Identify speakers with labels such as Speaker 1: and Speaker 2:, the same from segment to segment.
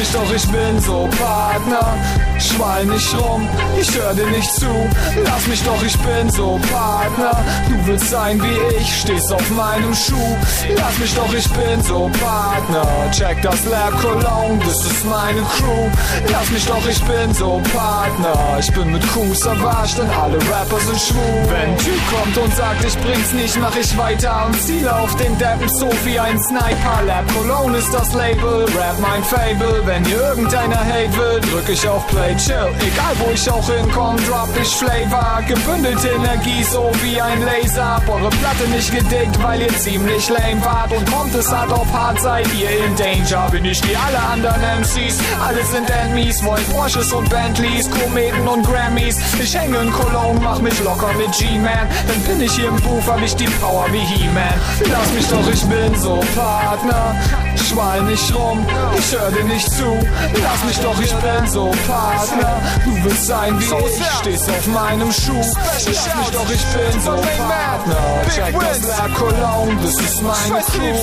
Speaker 1: ich bin so Partner. Schwall nicht rum, ich hör dir nicht zu. Lass mich doch, ich bin so Partner. Du willst sein wie ich, stehst auf meinem Schuh. Lass mich doch, ich bin so Partner. Check das Lab Cologne, das ist meine Crew. Lass mich doch, ich bin so Partner. Ich bin mit Crew erwascht und alle Rapper sind schwul. Wenn ein Typ kommt und sagt, ich bring's nicht, mach ich weiter und ziele auf den Deppen so wie ein Sniper. Lab Cologne ist das Label, Rap mein Fable. Wenn irgendeiner hate will, drück ich auf Play, chill. Egal wo ich auch hinkomm, drop ich Flavor. Gebündelte Energie so wie ein Laser. Hab eure Platte nicht gedickt, weil ihr ziemlich lame wart. Und kommt es hart auf hart, seid ihr in Danger. Bin ich wie alle anderen MCs, alle sind Enemies. Wollen Porsches und Bentleys, Kometen und Grammys. Ich hänge in Cologne, mach mich locker mit G-Man. Dann bin ich hier im Buch, hab ich die Power wie He-Man. Lass mich doch, ich bin so Partner. Schwall nicht rum, ich hör dir nicht zu. Lass mich doch, ich bin so Partner. Du willst sein wie ich, stehst auf meinem Schuh. Lass mich doch, ich bin so Partner. Check das Lab Cologne, das ist meine Crew.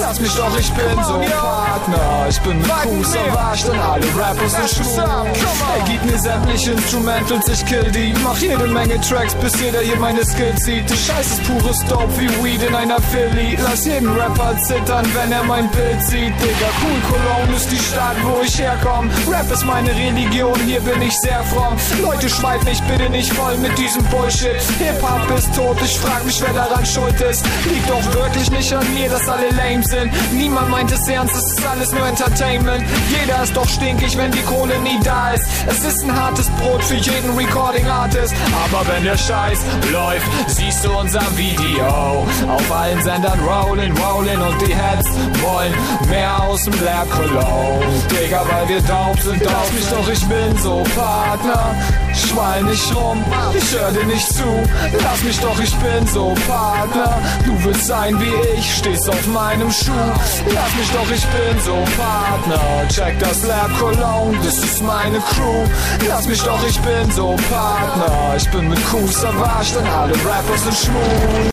Speaker 1: Lass mich doch, ich bin so Partner. Ich bin mit Fuß erwascht und alle Rappers sind schwul. Er gibt mir sämtliche Instrumentals, ich kill die. Mach jede Menge Tracks, bis jeder hier meine Skills sieht. Der Scheiß ist pures Dope wie Weed in einer Philly. Lass jeden Rapper zittern, wenn er mein Bild sieht. Digga, cool, Cologne ist die Stadt, wo ich herkomme. Rap ist meine Religion, hier bin ich sehr fromm. Leute, schweif mich bitte nicht voll mit diesem Bullshit. Hip-Hop ist tot, ich frag mich, wer daran schuld ist. Liegt doch wirklich nicht an mir, dass alle lame sind. Niemand meint es ernst, es ist alles nur Entertainment. Jeder ist doch stinkig, wenn die Kohle nie da ist. Es ist ein hartes Brot für jeden Recording-Artist. Aber wenn der Scheiß läuft, siehst du unser Video. Auf allen Sendern rollen, rollen und die Heads wollen mehr aus dem Cologne. Digga, weil wir dope sind, lass mich doch, ich bin so Partner. Schwall nicht rum, ich hör dir nicht zu. Lass mich doch, ich bin so Partner. Du willst sein wie ich, stehst auf meinem Schuh. Lass mich doch, ich bin so Partner. Check das Lab Cologne, das ist meine Crew. Lass mich doch, ich bin so Partner. Ich bin mit Crews erwascht und alle Rapper sind schwul.